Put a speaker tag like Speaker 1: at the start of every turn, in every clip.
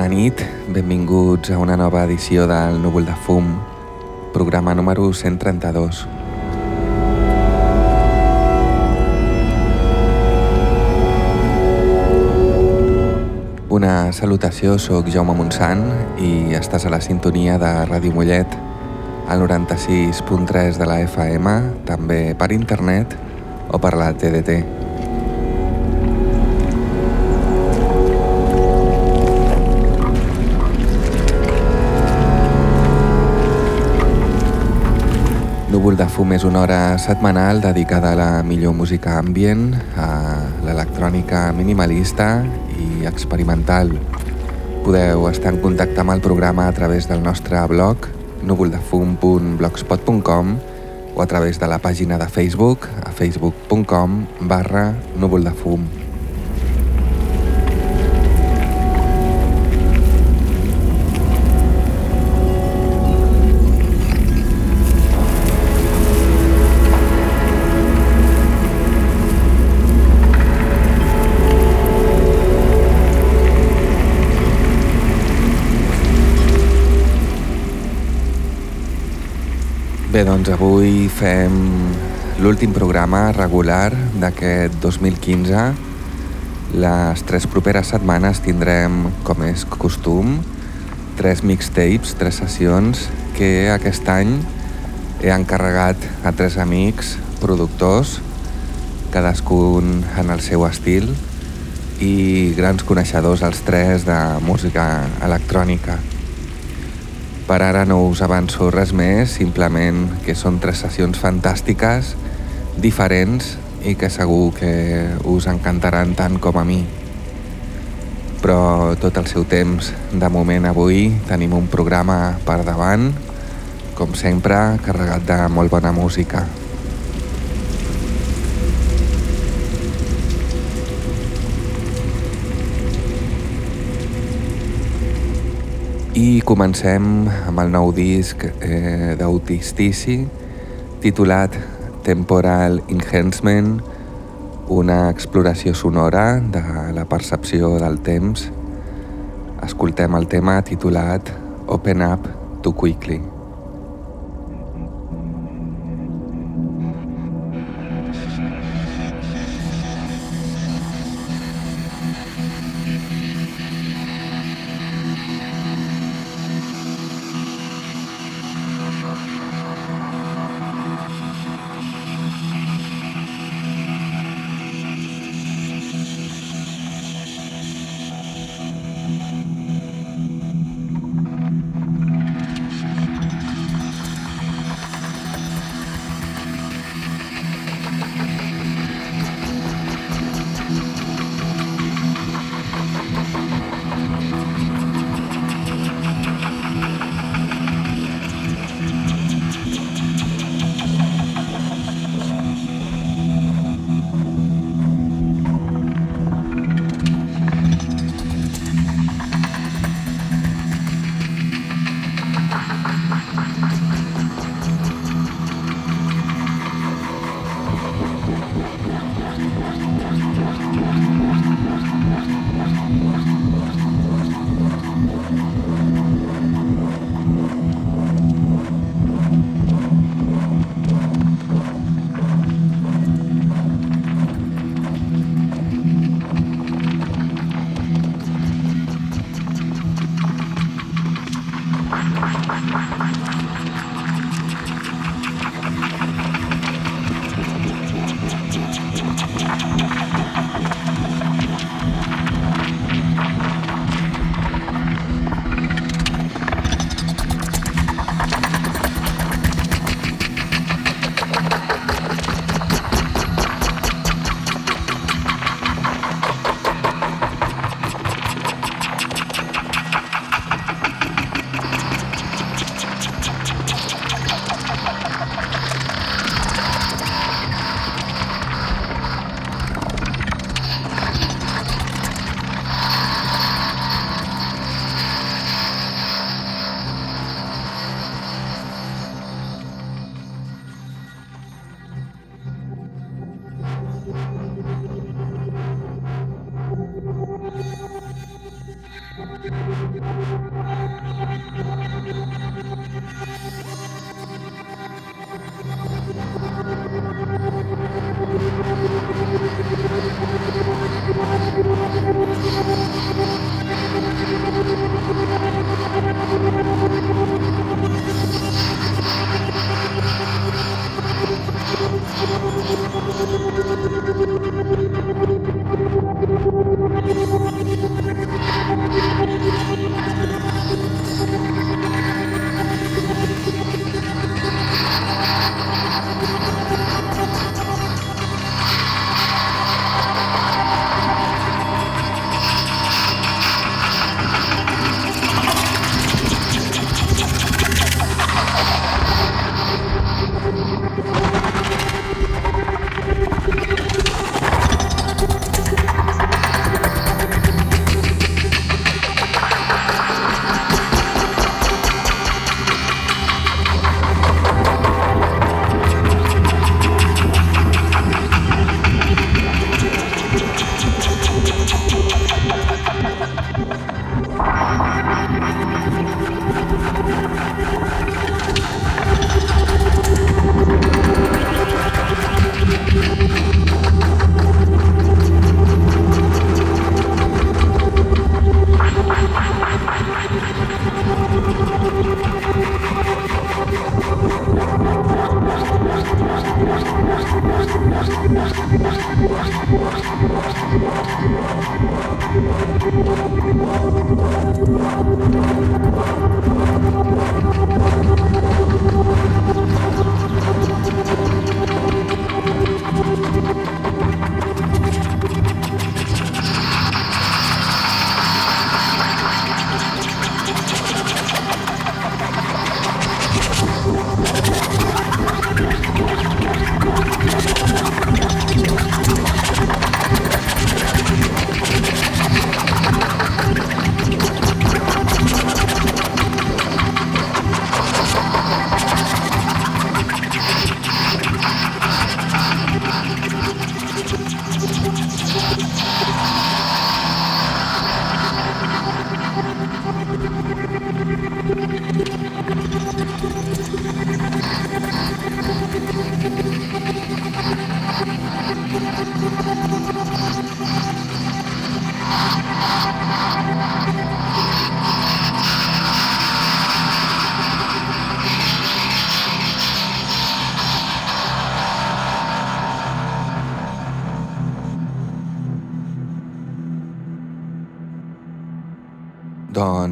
Speaker 1: Bona nit, benvinguts a una nova edició del Núvol de Fum, programa número 132. Una salutació, sóc Jaume Montsant i estàs a la sintonia de Ràdio Mollet, al 96.3 de la FM, també per internet o per la TDT. Núvol de fum és una hora setmanal dedicada a la millor música ambient, a l'electrònica minimalista i experimental. Podeu estar en contacte amb el programa a través del nostre blog núvoldefum.blogspot.com o a través de la pàgina de Facebook a facebook.com barra núvoldefum. Bé, doncs avui fem l'últim programa regular d'aquest 2015. Les tres properes setmanes tindrem, com és costum, tres mixtapes, tres sessions que aquest any he encarregat a tres amics productors, cadascun en el seu estil i grans coneixedors els tres de música electrònica. Per ara no us avanço res més, simplement que són tres sessions fantàstiques, diferents i que segur que us encantaran tant com a mi. Però tot el seu temps, de moment avui, tenim un programa per davant, com sempre, carregat de molt bona música. I comencem amb el nou disc eh, d'Autistici titulat Temporal Enhancement, una exploració sonora de la percepció del temps. Escoltem el tema titulat Open Up Too Quickly.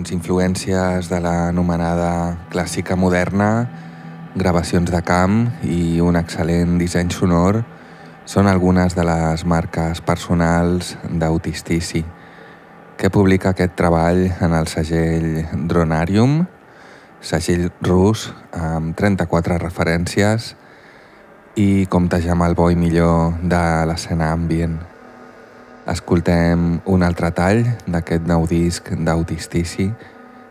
Speaker 1: Doncs influències de l'anomenada clàssica moderna, gravacions de camp i un excel·lent disseny sonor són algunes de les marques personals d'Autistici, que publica aquest treball en el segell Dronarium, segell rus amb 34 referències i compta ja amb el bo i millor de l'escena ambient. Escoltem un altre tall d'aquest nou disc d'Autistici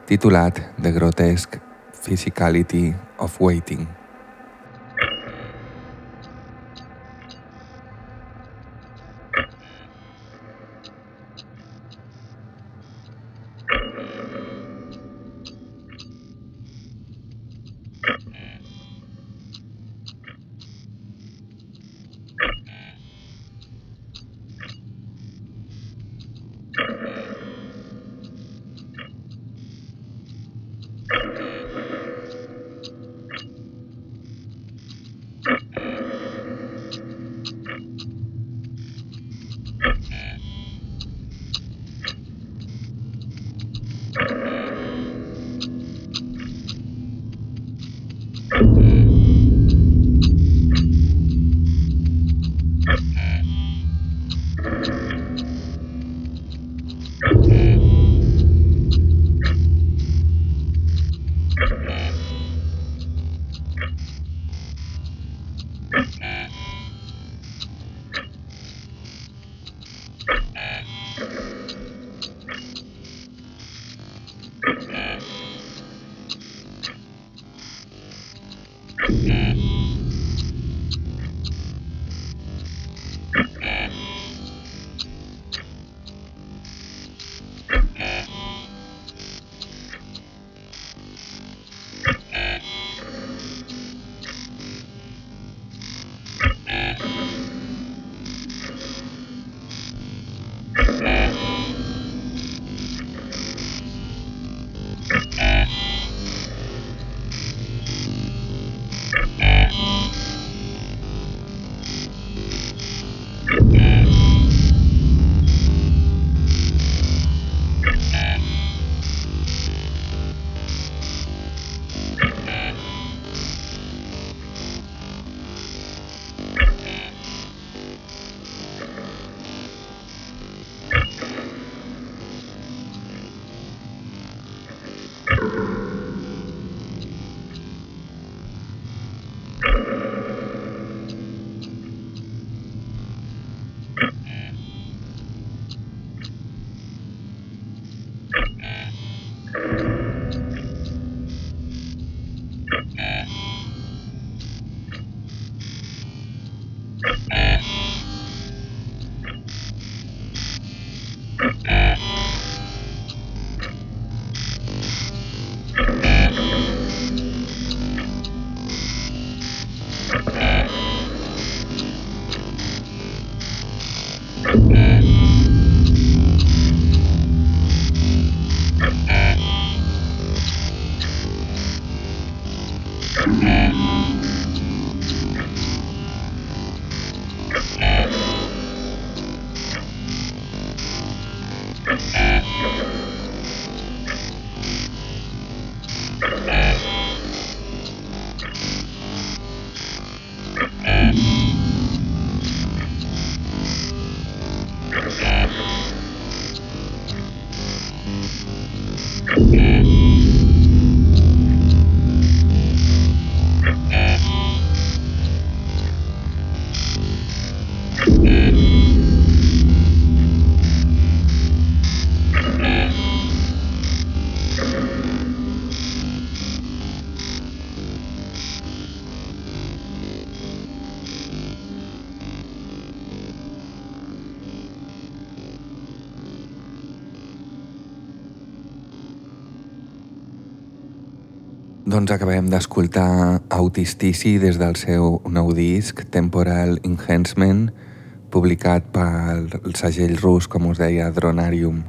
Speaker 1: titulat The Grotesque Physicality of Waiting. Doncs acabem d'escoltar Autistici des del seu nou disc Temporal Enhancement publicat pel segell rus, com us deia, Dronarium.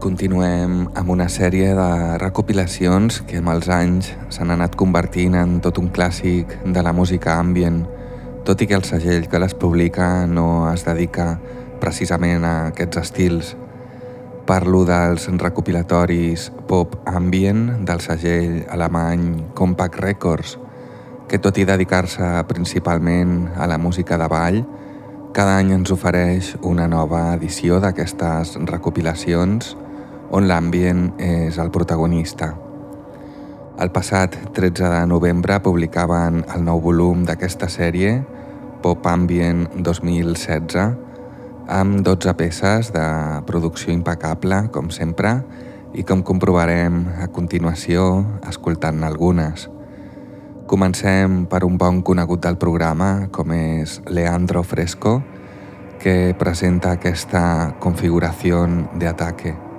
Speaker 1: Continuem amb una sèrie de recopilacions que amb els anys s'han anat convertint en tot un clàssic de la música ambient, tot i que el segell que les publica no es dedica precisament a aquests estils. Parlo dels recopilatoris pop ambient del segell alemany Compact Records, que tot i dedicar-se principalment a la música de ball, cada any ens ofereix una nova edició d'aquestes recopilacions on l'ambient és el protagonista. El passat 13 de novembre publicaven el nou volum d'aquesta sèrie, Pop Ambient 2016, amb 12 peces de producció impecable, com sempre, i com comprovarem a continuació escoltant algunes. Comencem per un bon conegut del programa, com és Leandro Fresco, que presenta aquesta configuració d'ataque.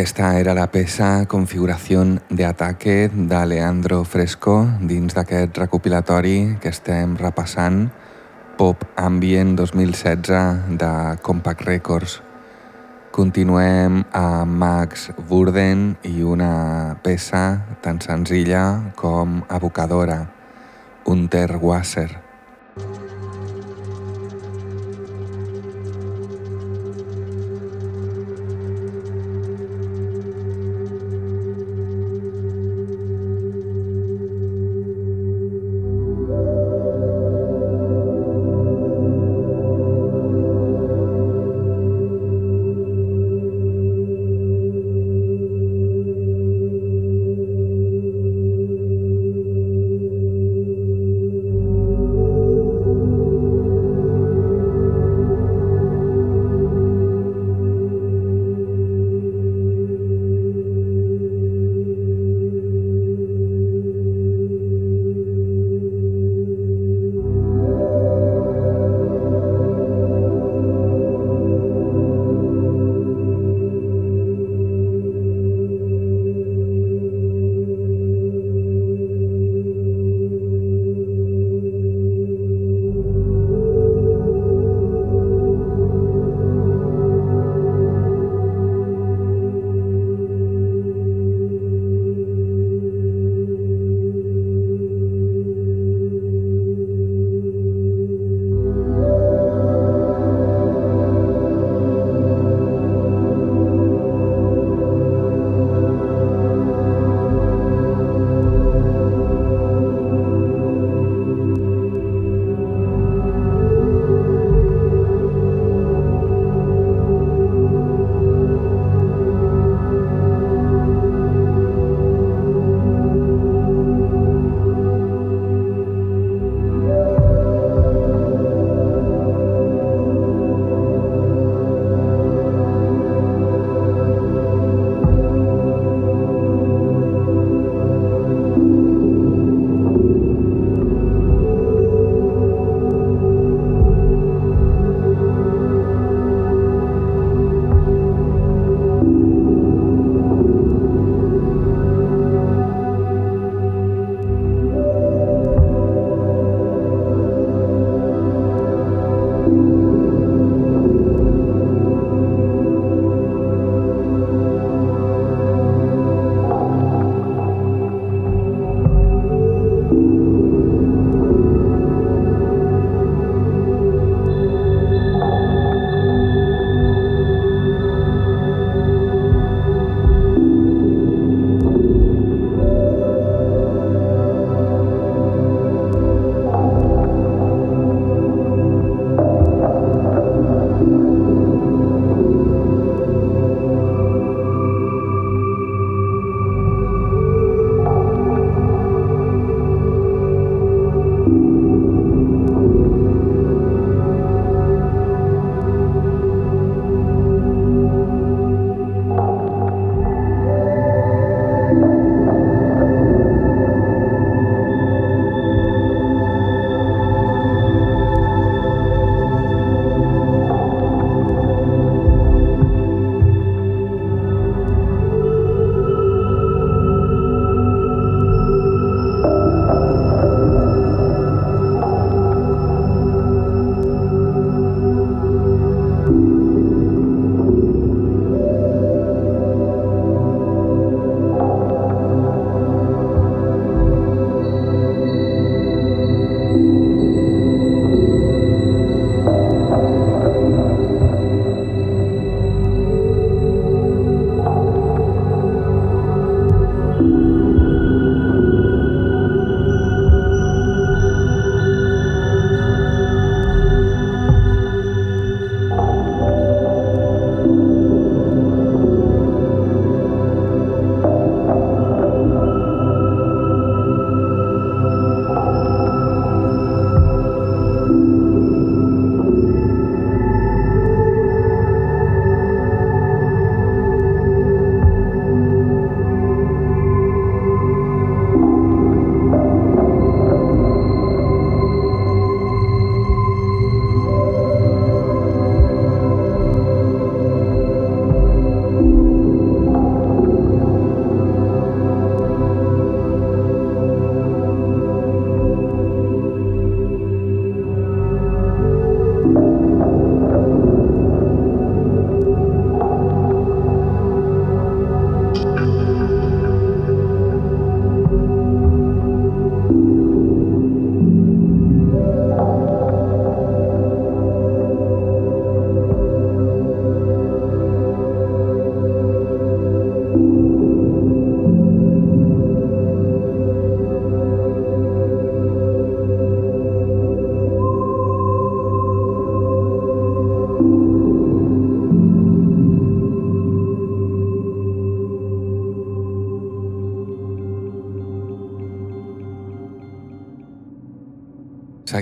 Speaker 1: Aquesta era la peça Configuració de Ataque de Leandro Fresco dins d'aquest recopilatori que estem repassant Pop Ambient 2016 de Compact Records. Continuem a Max Burden i una peça tan senzilla com abocadora, Unterwasser.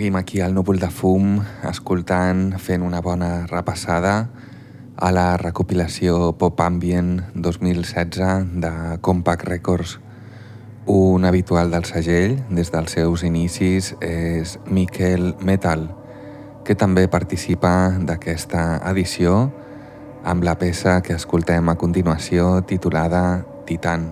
Speaker 1: Seguim aquí al núvol de fum, escoltant, fent una bona repassada a la recopilació Pop Ambient 2016 de Compact Records. Un habitual del segell, des dels seus inicis, és Miquel Metal, que també participa d'aquesta edició amb la peça que escoltem a continuació titulada Titan.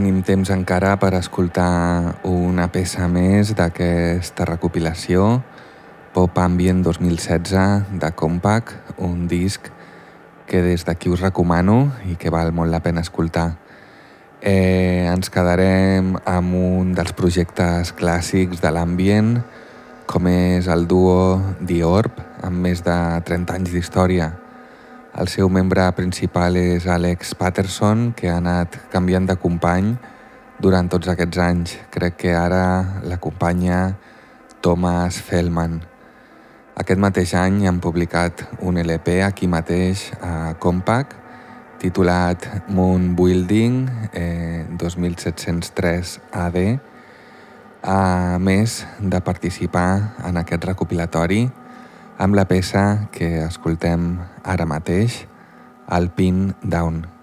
Speaker 1: Tenim temps encara per escoltar una peça més d'aquesta recopilació, Pop Ambient 2016 de Compaq, un disc que des d'aquí us recomano i que val molt la pena escoltar. Eh, ens quedarem amb un dels projectes clàssics de l'ambient, com és el duo The Orb, amb més de 30 anys d'història. El seu membre principal és Alex Patterson, que ha anat canviant de company durant tots aquests anys. Crec que ara l'acompanya Thomas Fellman. Aquest mateix any han publicat un LP aquí mateix a Compaq titulat Moon Building eh, 2703 AD a més de participar en aquest recopilatori amb la peça que escoltem ara mateix, el Pin Down.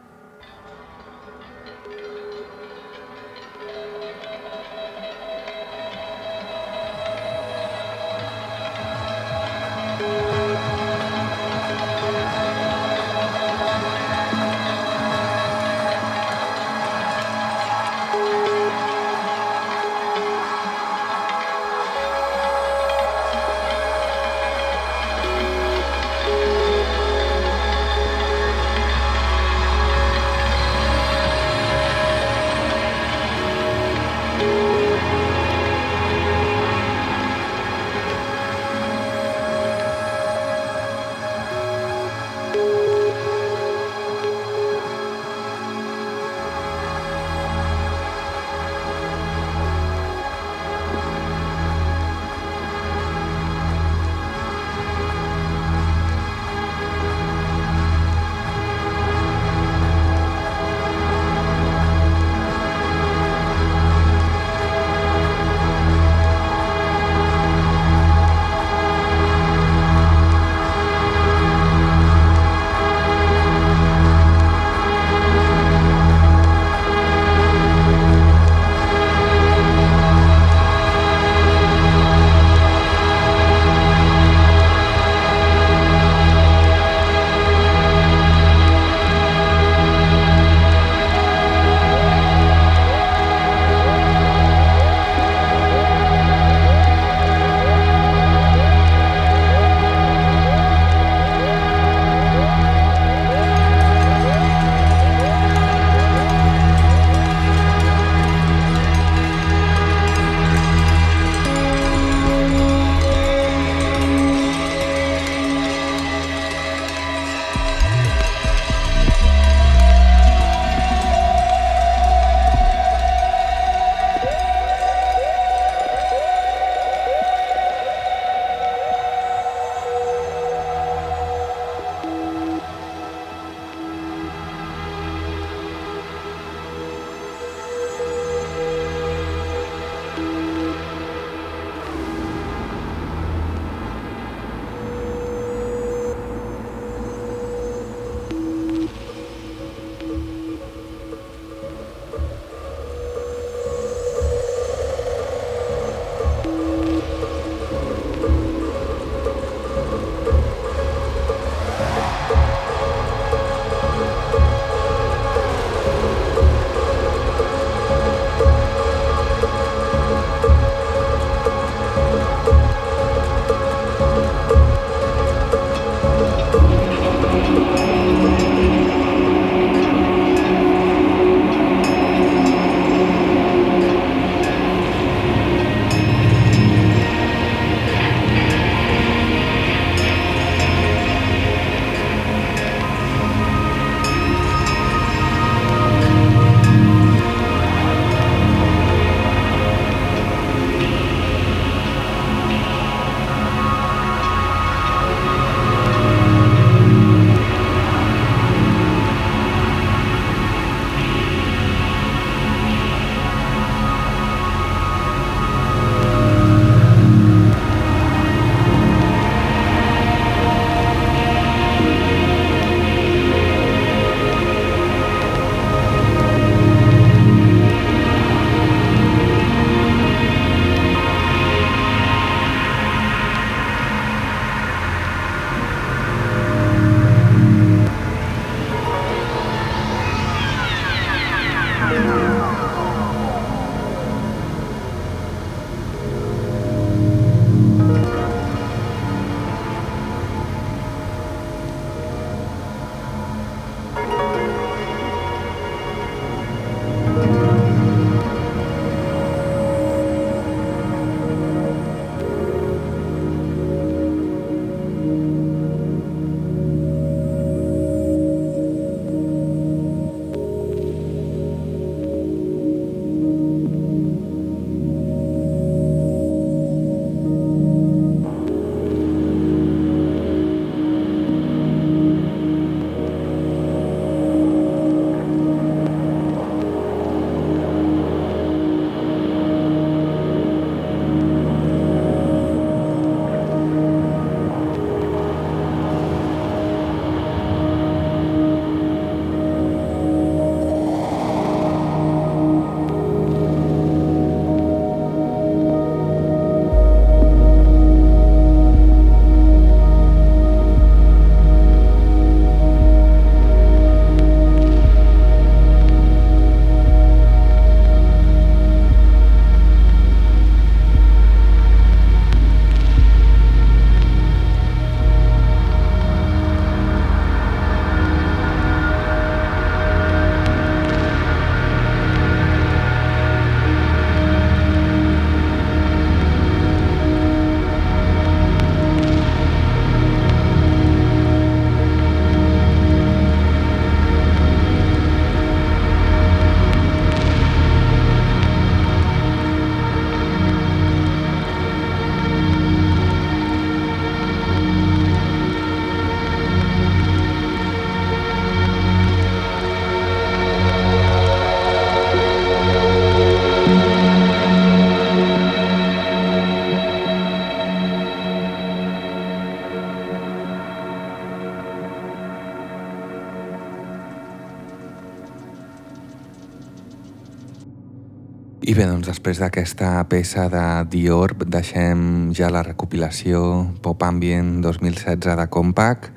Speaker 1: Doncs després d'aquesta peça de The Orb deixem ja la recopilació Pop Ambient 2016 de Compaq,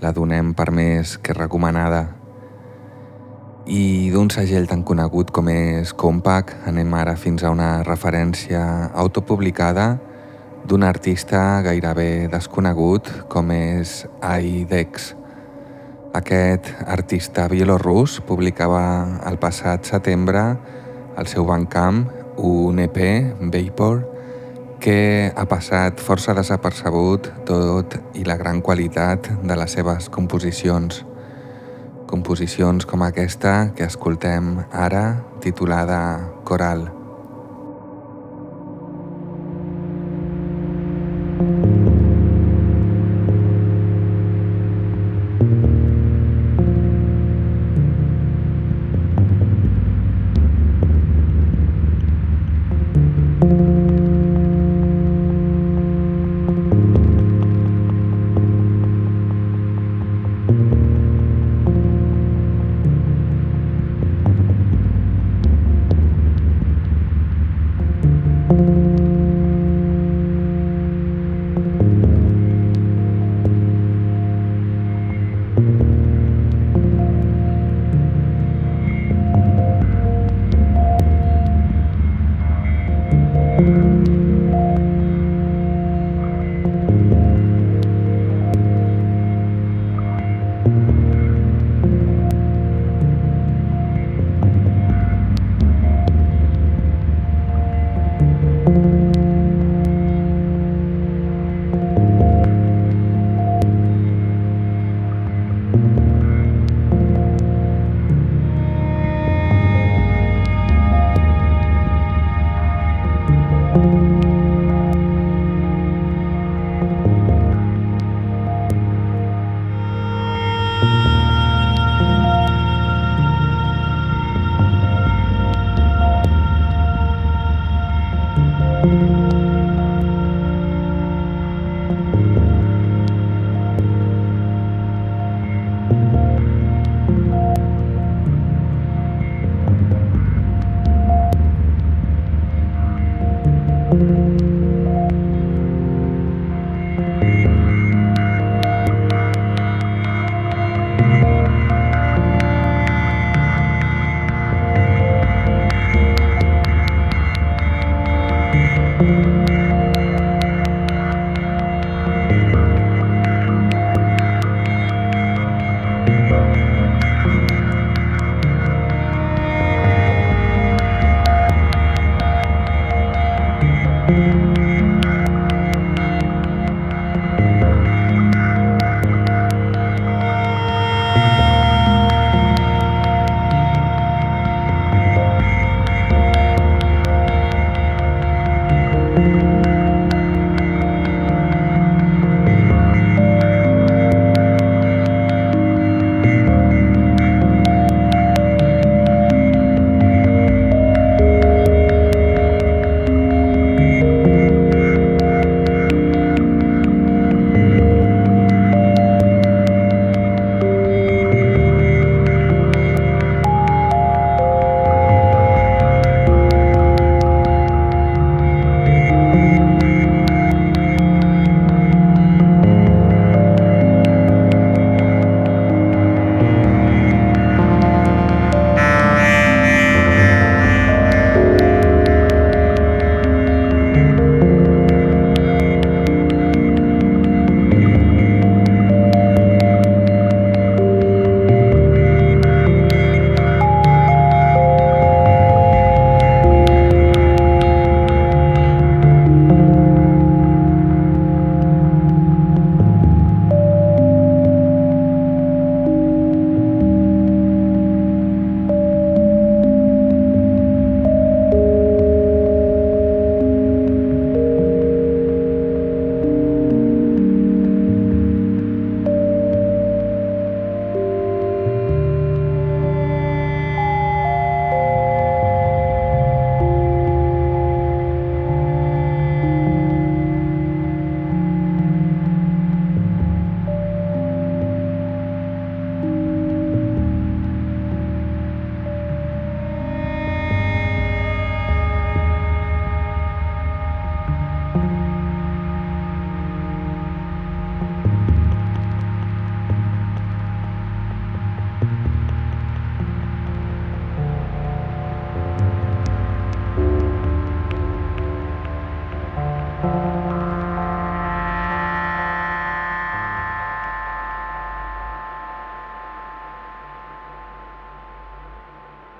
Speaker 1: la donem per més que recomanada. I d'un segell tan conegut com és Compaq anem ara fins a una referència autopublicada d'un artista gairebé desconegut com és Aidex. Aquest artista bielorrus publicava el passat setembre al seu bancamp un EP, Vapor, que ha passat força desapercebut tot i la gran qualitat de les seves composicions. Composicions com aquesta que escoltem ara, titulada Coral.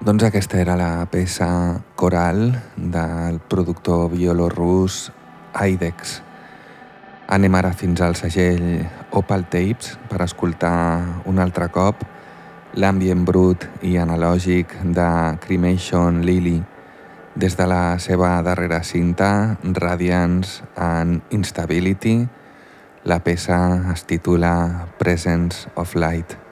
Speaker 1: Doncs aquesta era la peça coral del productor bielorrus Aidex. Anem ara fins al segell Opal Tapes per escoltar un altre cop l'ambient brut i analògic de Cremation Lily des de la seva darrera cinta Radiance and Instability la peça es titula Presence of Light.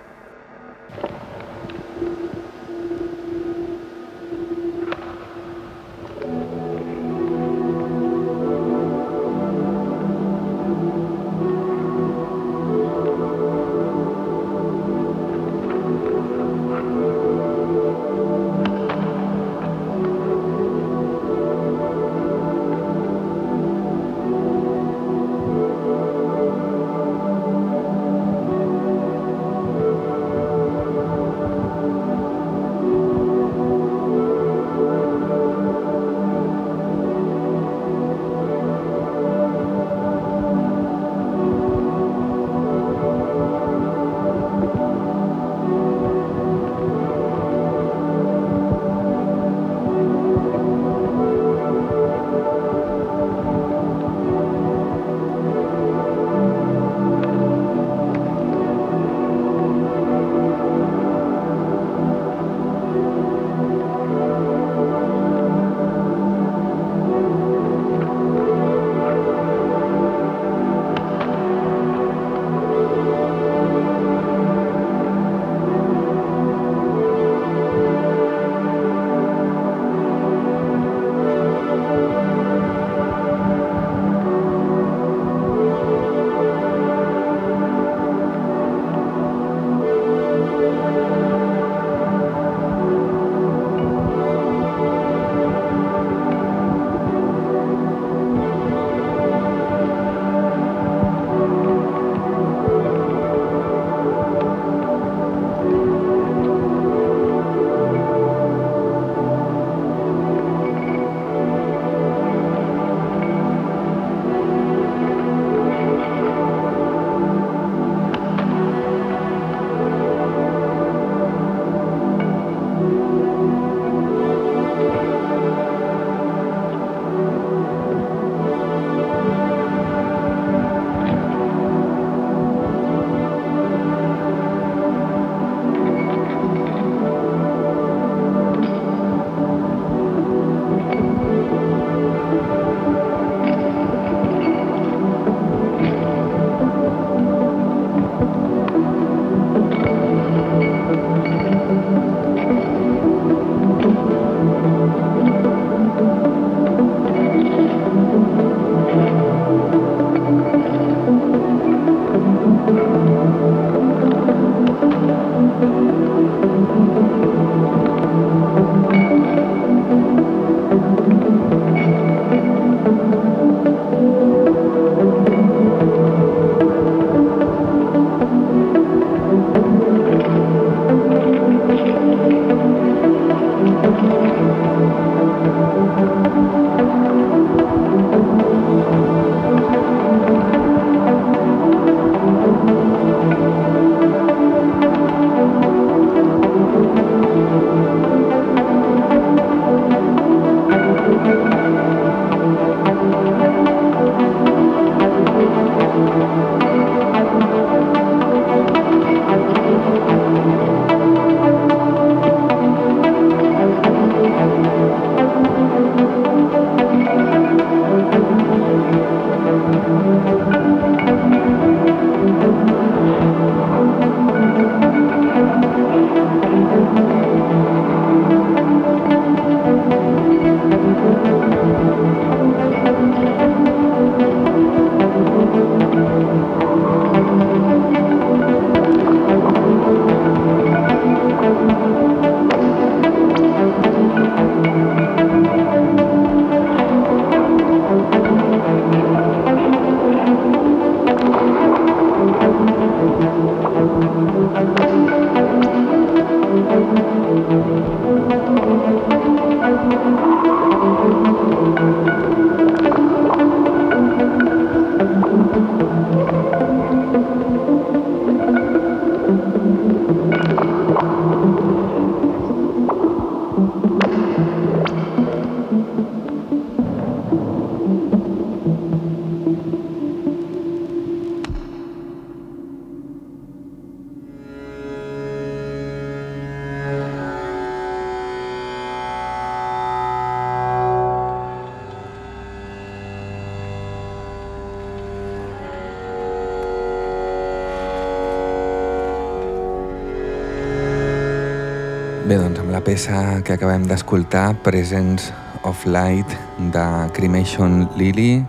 Speaker 1: Peça que acabem d'escoltar, Presence of Light, de Cremation Lily,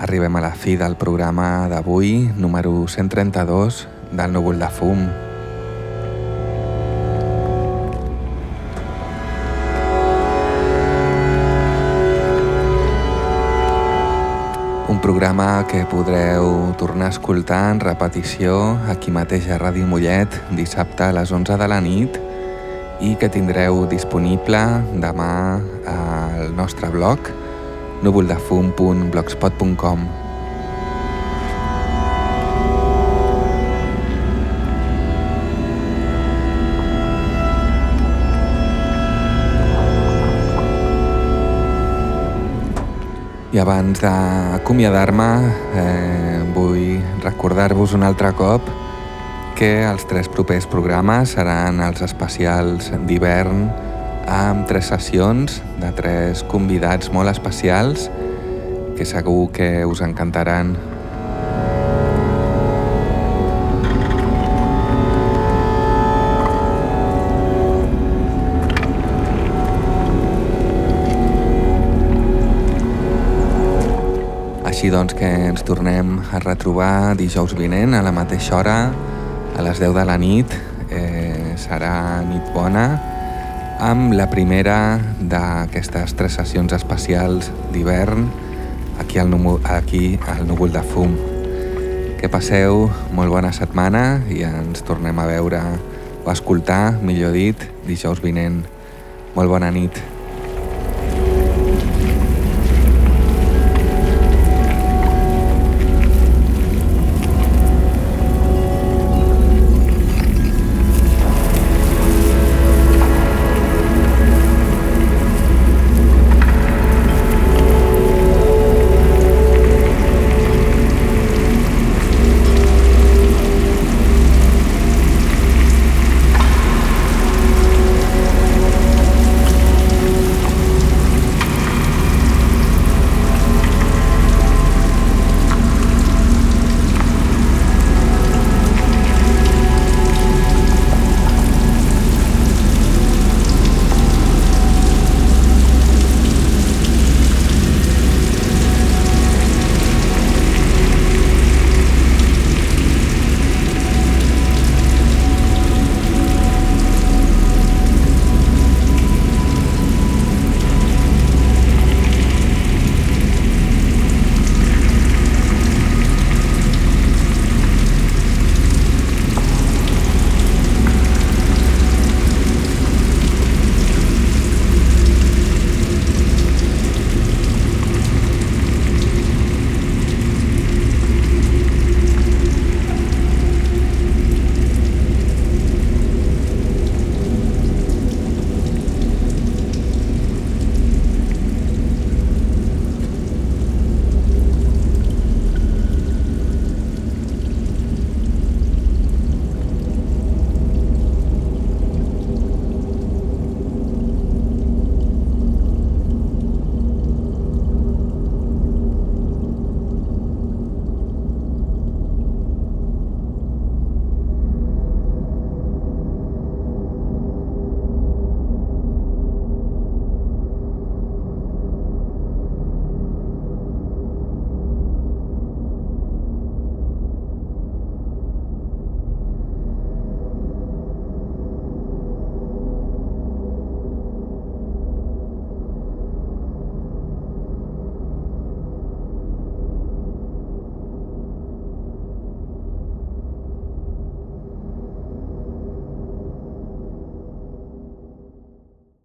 Speaker 1: arribem a la fi del programa d'avui, número 132 del Núvol de Fum. Un programa que podreu tornar a escoltar en repetició aquí mateix a Ràdio Mollet dissabte a les 11 de la nit i que tindreu disponible demà al nostre blog núvoldefum.blogspot.com I abans d'acomiadar-me eh, vull recordar-vos un altre cop que els tres propers programes seran els especials d'hivern amb tres sessions de tres convidats molt especials que segur que us encantaran. Així doncs que ens tornem a retrobar dijous vinent a la mateixa hora, a les 10 de la nit. Eh, serà nit bona amb la primera d'aquestes tres sessions especials d'hivern aquí, al aquí al Núvol de Fum. Que passeu molt bona setmana i ens tornem a veure o a escoltar, millor dit, dijous vinent. Molt bona nit.